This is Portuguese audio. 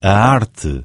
a arte